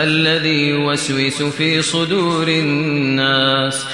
الذي يوسوس في صدور الناس.